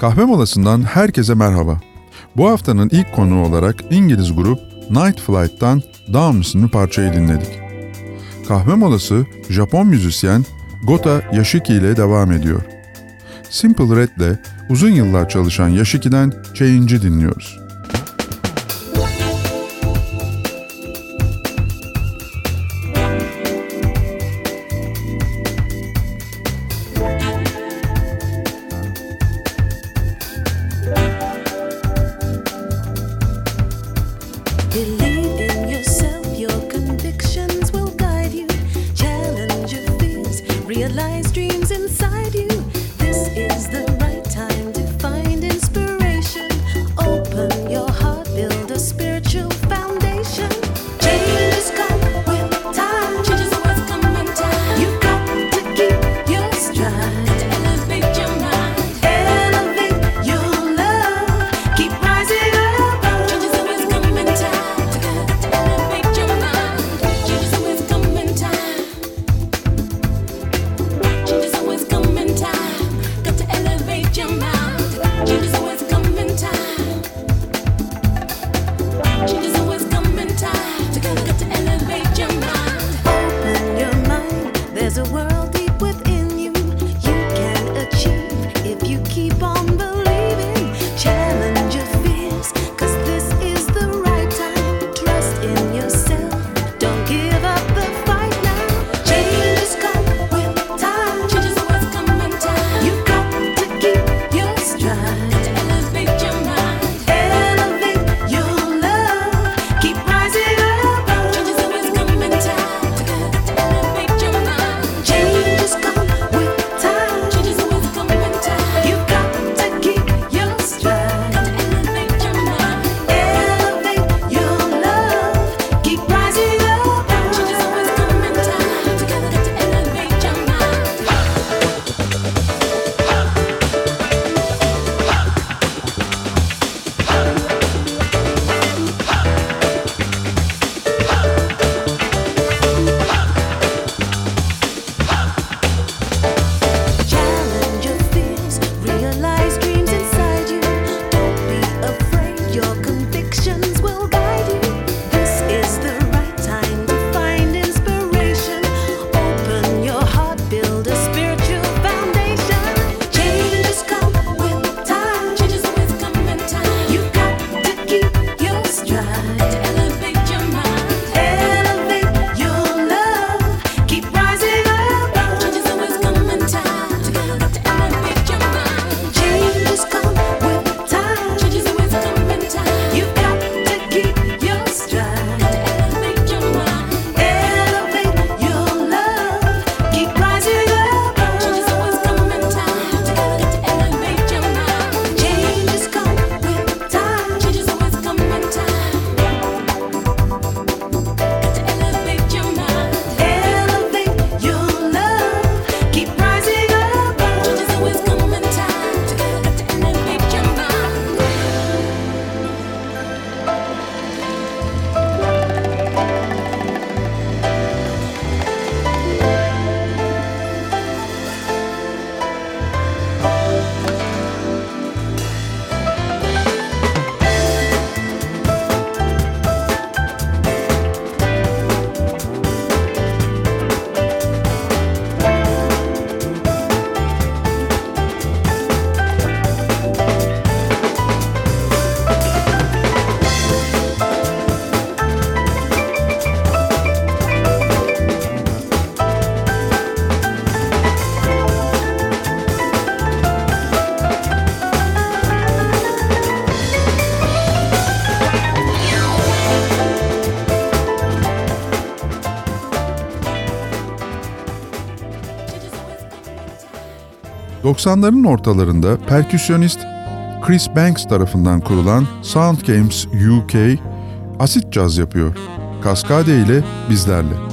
Kahve molasından herkese merhaba. Bu haftanın ilk konuğu olarak İngiliz grup Night Flight'tan Down isimli parçayı dinledik. Kahve molası Japon müzisyen Gota Yashiki ile devam ediyor. Simple Red ile uzun yıllar çalışan Yashiki'den Change'i dinliyoruz. 90'ların ortalarında perküsyonist Chris Banks tarafından kurulan Sound Games UK asit caz yapıyor. Kaskade ile bizlerle.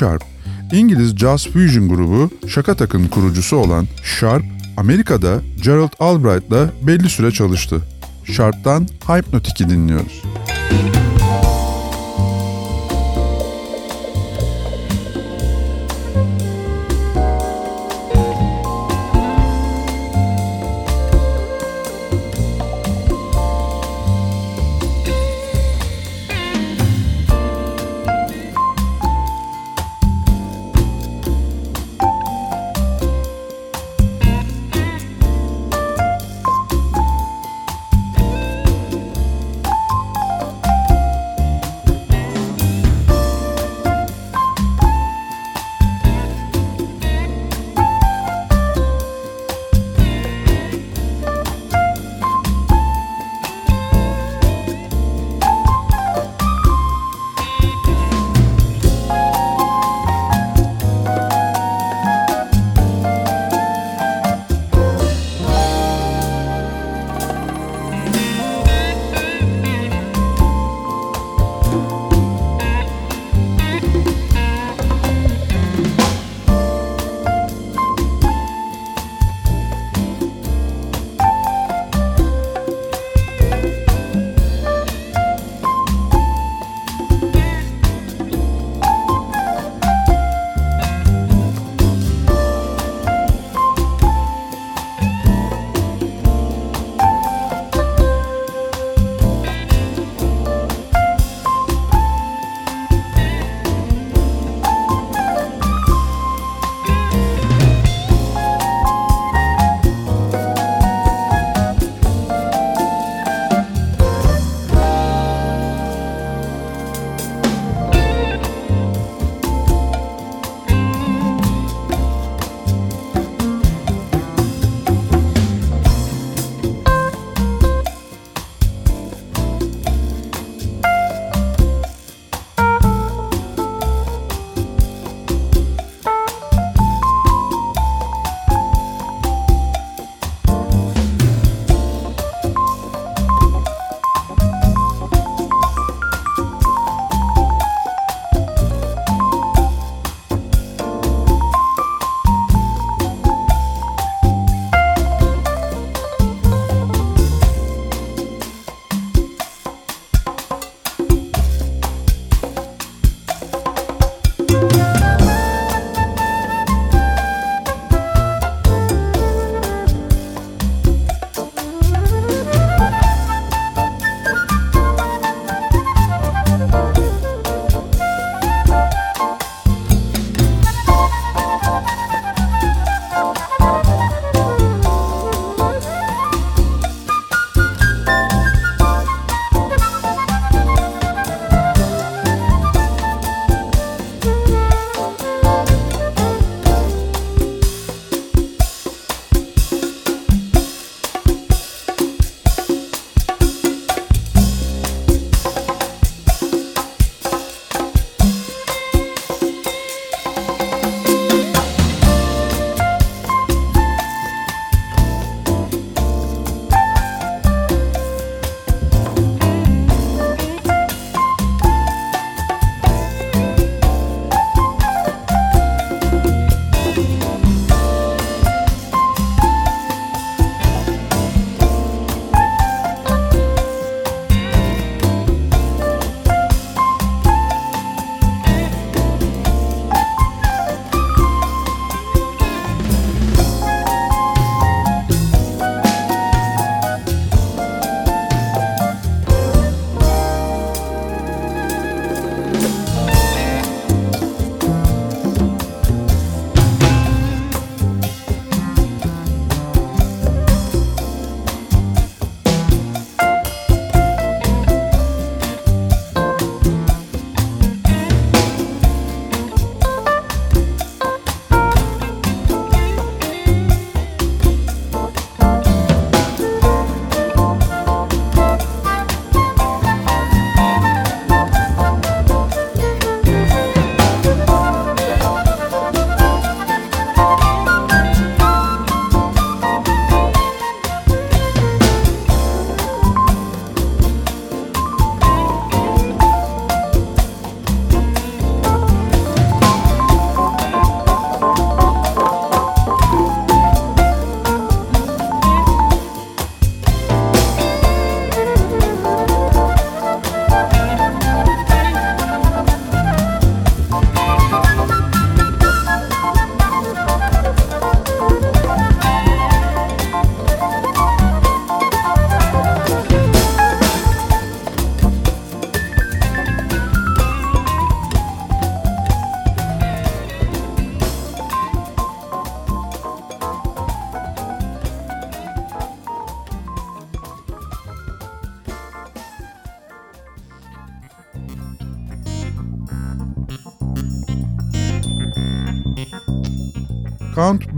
Sharp, İngiliz Jazz Fusion grubu Shakatak'ın kurucusu olan Sharp, Amerika'da Gerald Albright'la belli süre çalıştı. Sharp'tan Hypnotic'i dinliyoruz. Count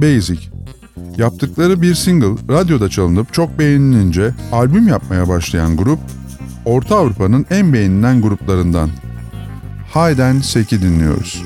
Basic. Yaptıkları bir single radyoda çalınıp çok beğenilince albüm yapmaya başlayan grup, Orta Avrupa'nın en beğenilen gruplarından. Hide and Seek'i dinliyoruz.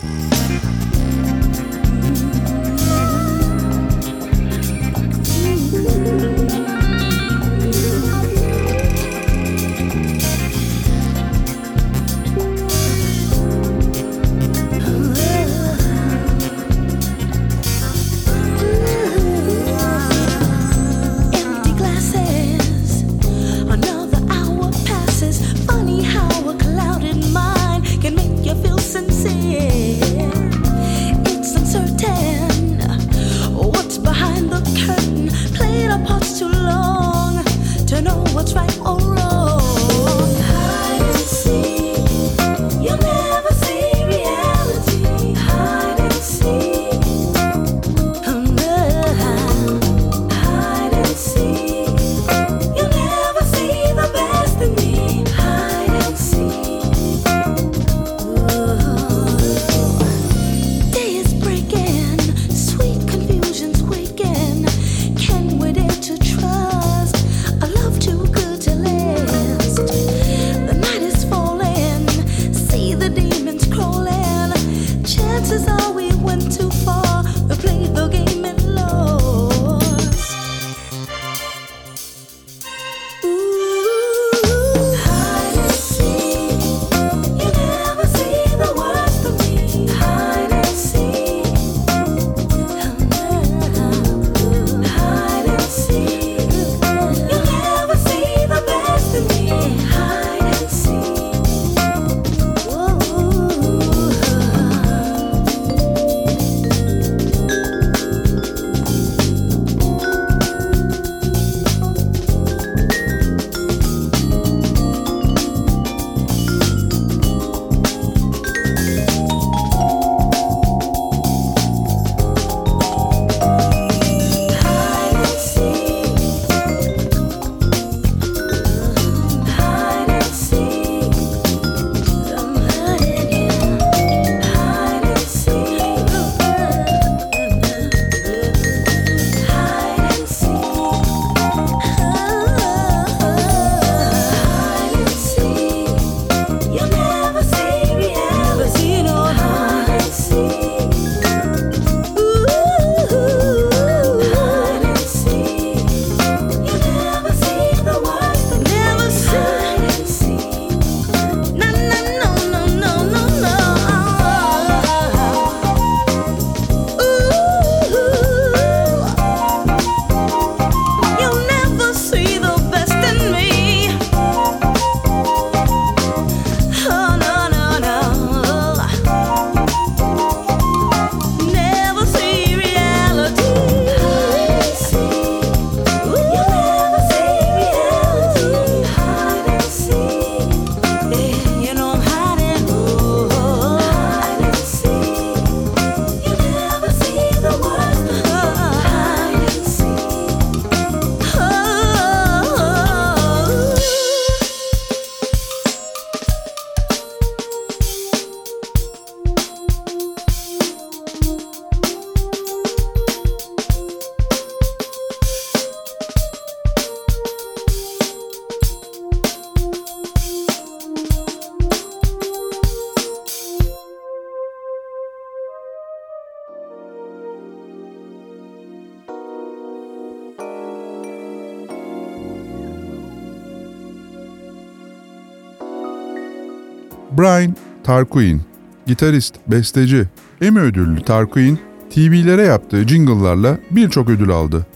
Tarquin, gitarist, besteci, Emmy ödüllü Tarquin, TV'lere yaptığı jingle'larla birçok ödül aldı.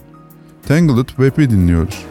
Tangled Web'i dinliyoruz.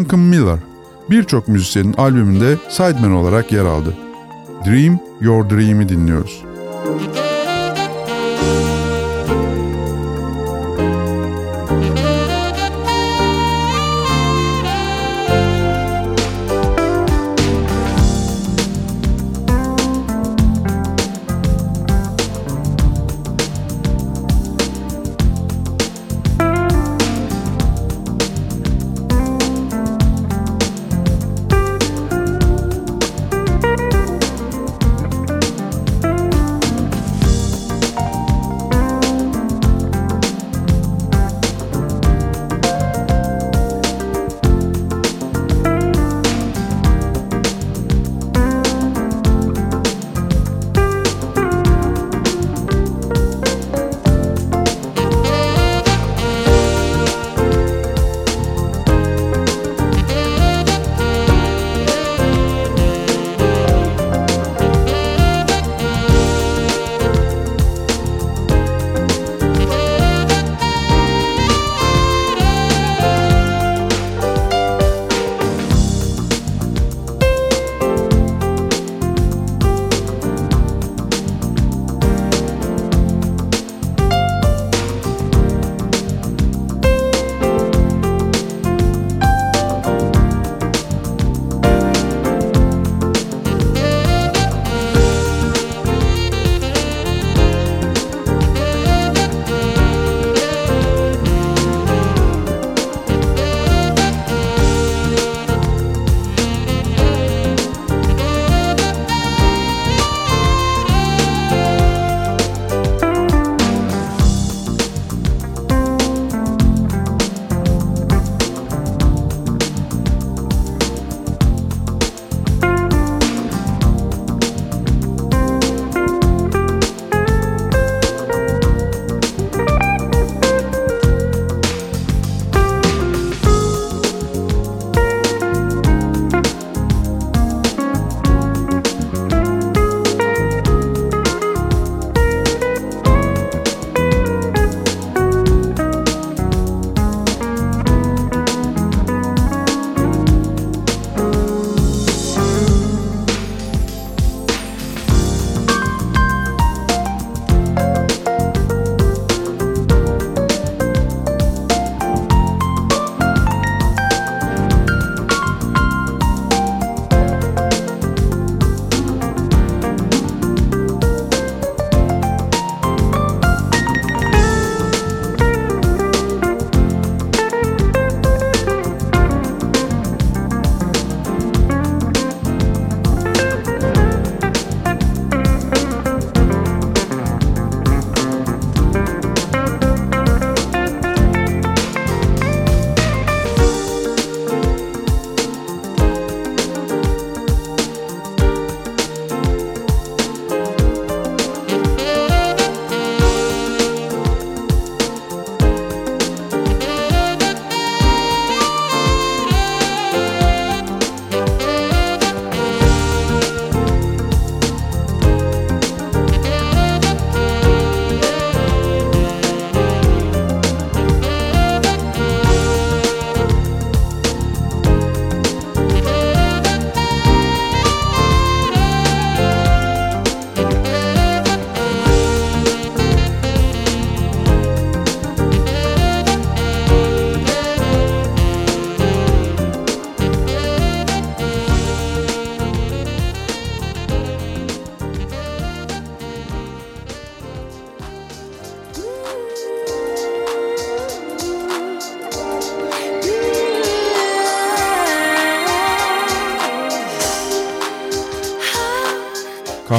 Duncan Miller birçok müzisyenin albümünde sideman olarak yer aldı. Dream Your Dream'i dinliyoruz.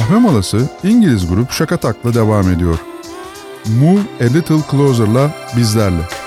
Kahve molası İngiliz grup şaka takla devam ediyor. Move a Little Closer'la bizlerle.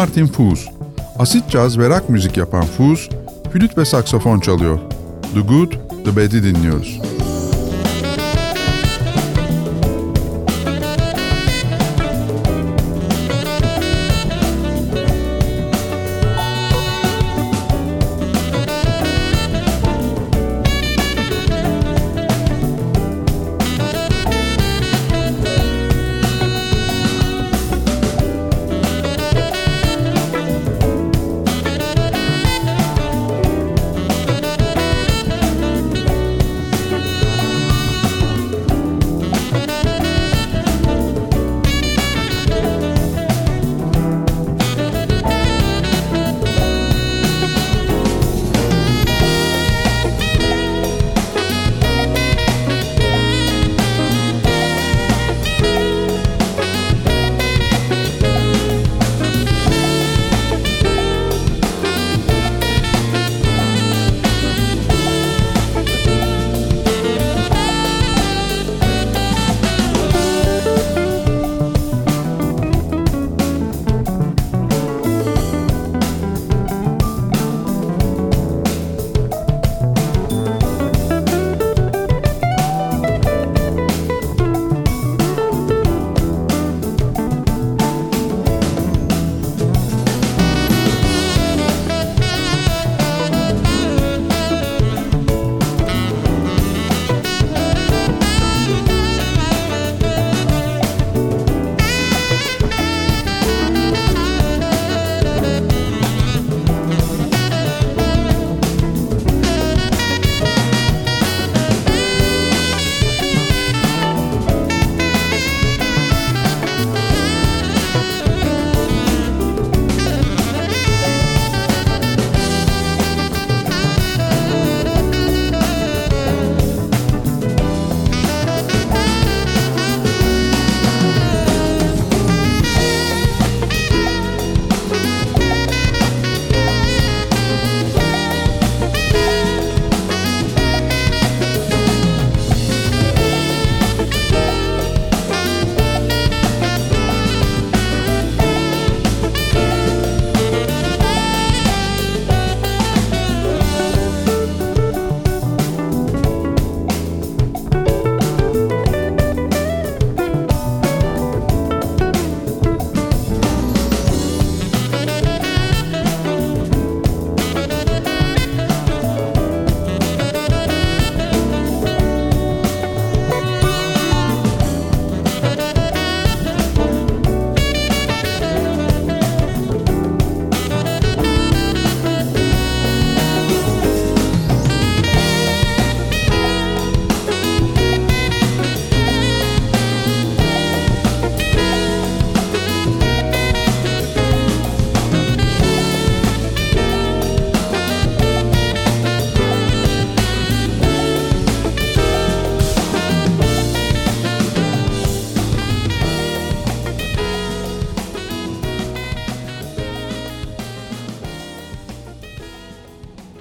Martin Fuz. Asit caz ve rock müzik yapan Fuz, flüt ve saksafon çalıyor. The Good, The Bad'i dinliyoruz.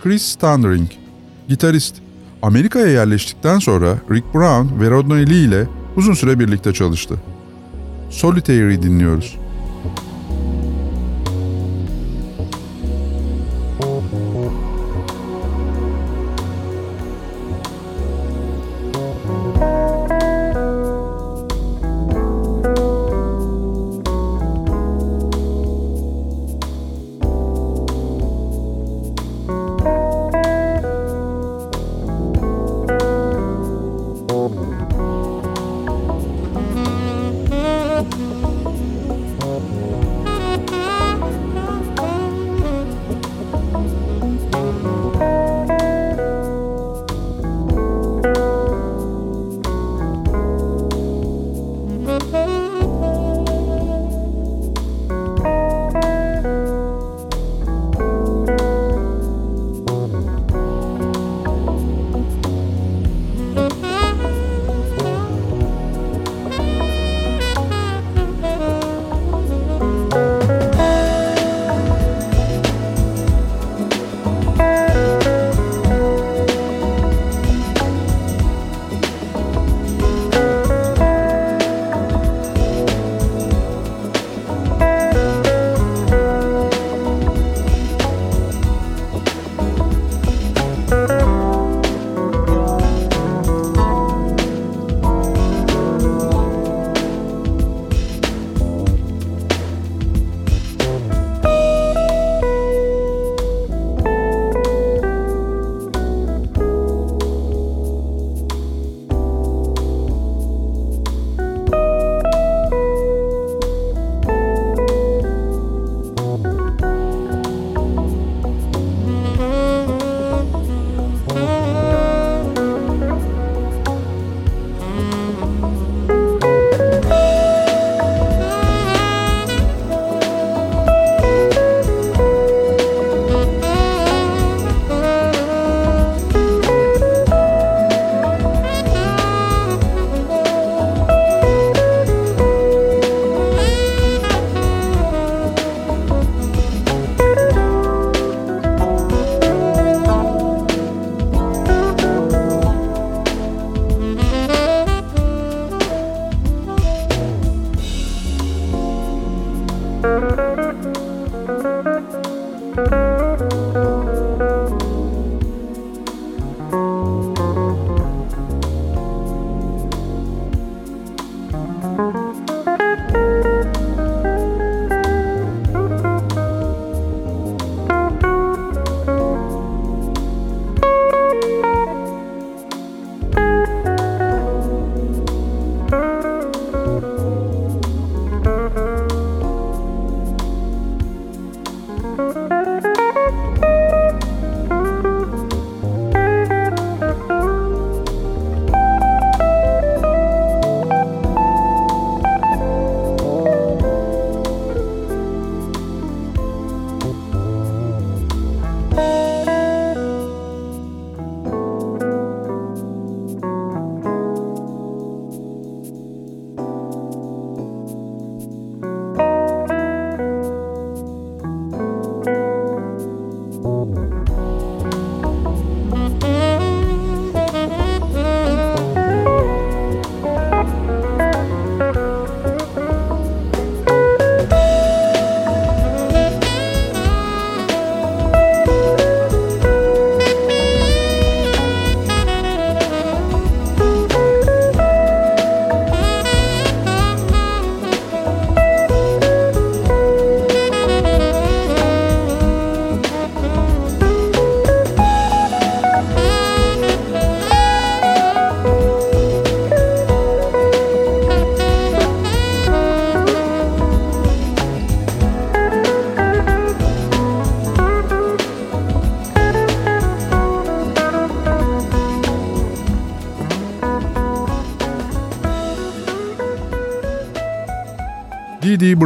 Chris Standring, gitarist. Amerika'ya yerleştikten sonra Rick Brown ve Rodney Lee ile uzun süre birlikte çalıştı. Solitaire'i dinliyoruz.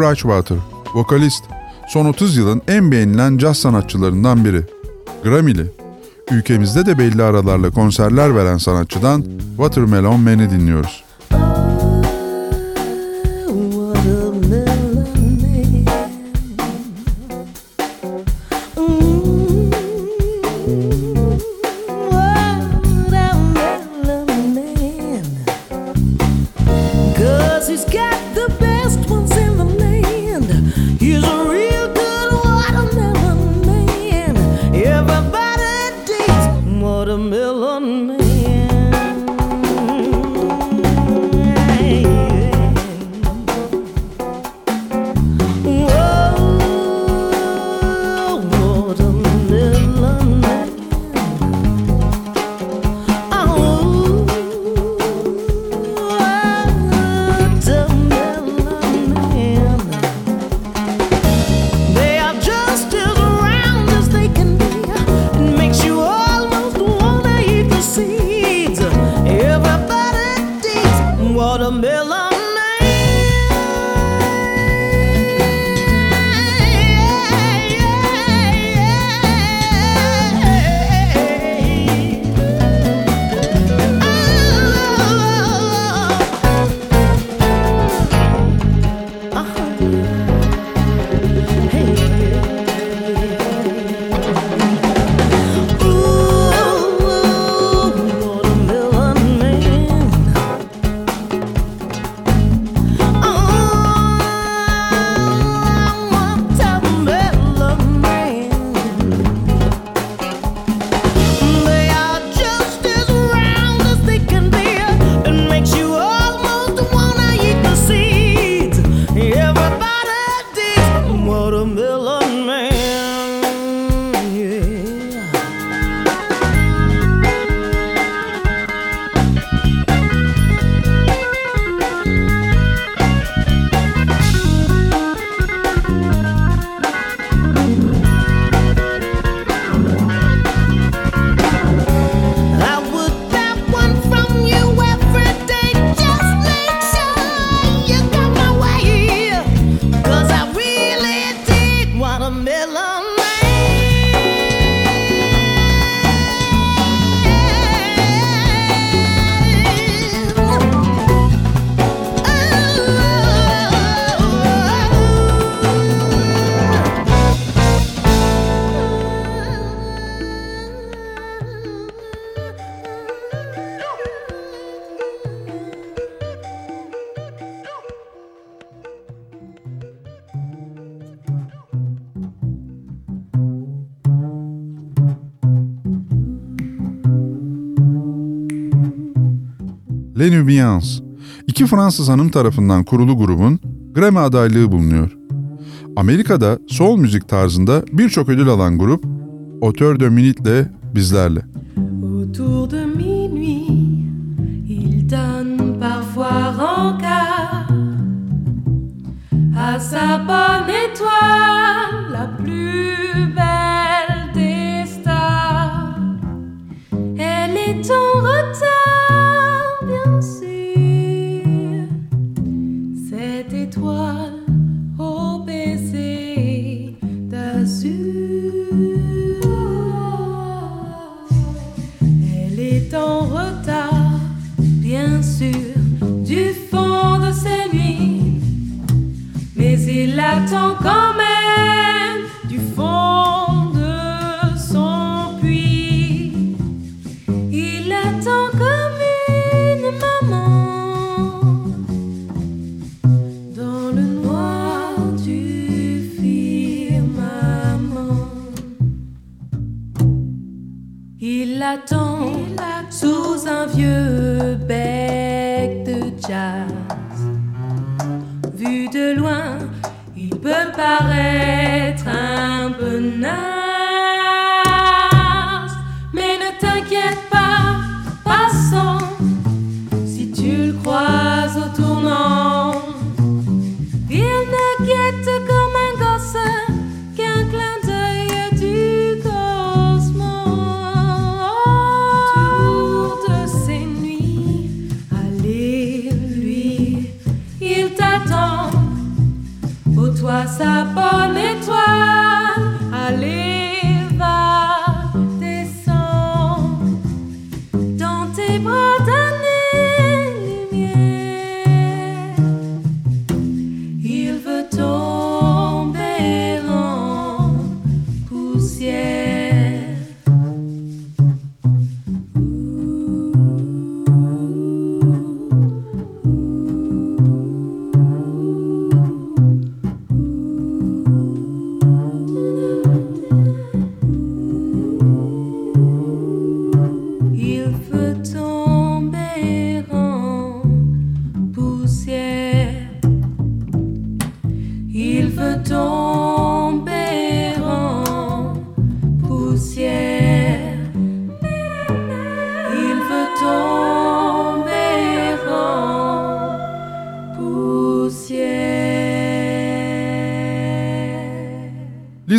Bridgewater, vokalist, son 30 yılın en beğenilen caz sanatçılarından biri. Grammy'li. Ülkemizde de belli aralarla konserler veren sanatçıdan Watermelon Man'i dinliyoruz. Les Nubians, iki Fransız hanım tarafından kurulu grubun Grammy adaylığı bulunuyor. Amerika'da sol müzik tarzında birçok ödül alan grup Otör de Minute'le bizlerle. Autour de minuit, il donne parfois rencard à sa bonne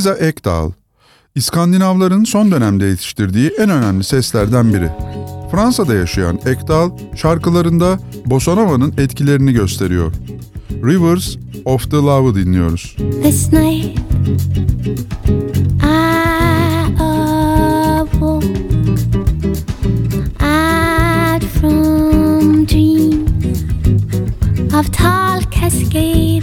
Liza Ekdahl, İskandinavların son dönemde yetiştirdiği en önemli seslerden biri. Fransa'da yaşayan Ekdal şarkılarında Bosanova'nın etkilerini gösteriyor. Rivers of the Love'ı dinliyoruz. This night I awoke from dreams of tall cascades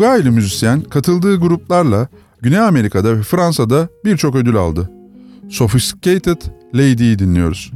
Uruguaylı müzisyen katıldığı gruplarla Güney Amerika'da ve Fransa'da birçok ödül aldı. Sophisticated Lady'yi dinliyoruz.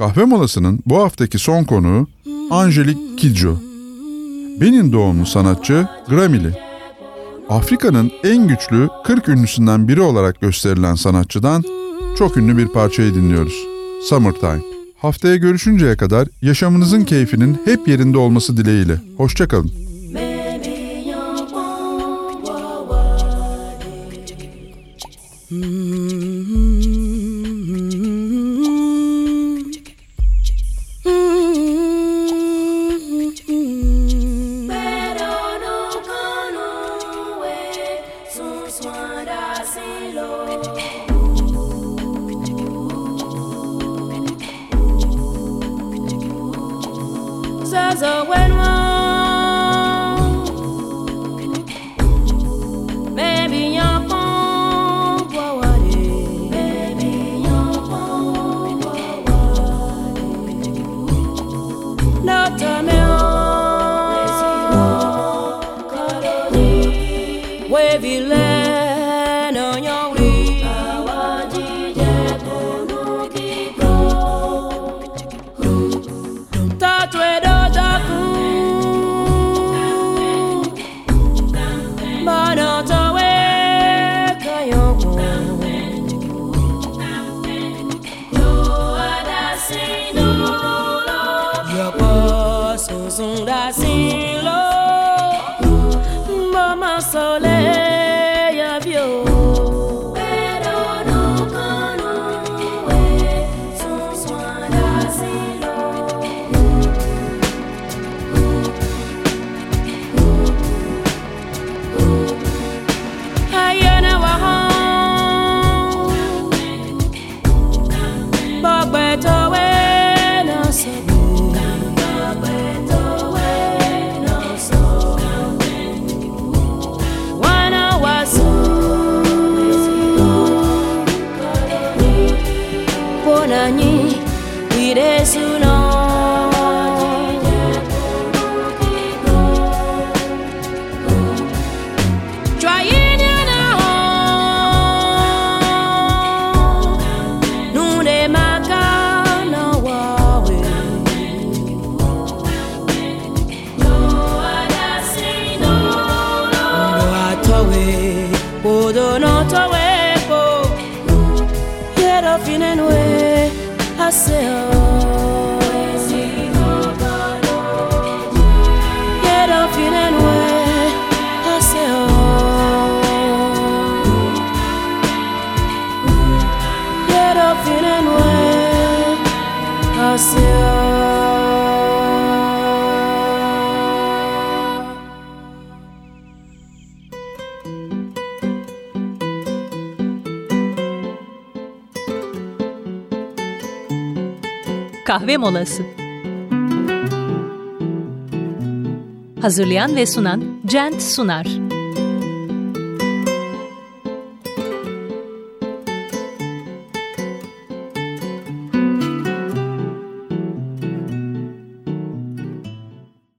Kahve molasının bu haftaki son konuğu Angelique Kidjo. Benin doğumlu sanatçı Grammy'li. Afrika'nın en güçlü 40 ünlüsünden biri olarak gösterilen sanatçıdan çok ünlü bir parçayı dinliyoruz. Summertime. Haftaya görüşünceye kadar yaşamınızın keyfinin hep yerinde olması dileğiyle. Hoşçakalın. Molası. Hazırlayan ve sunan Cent Sunar.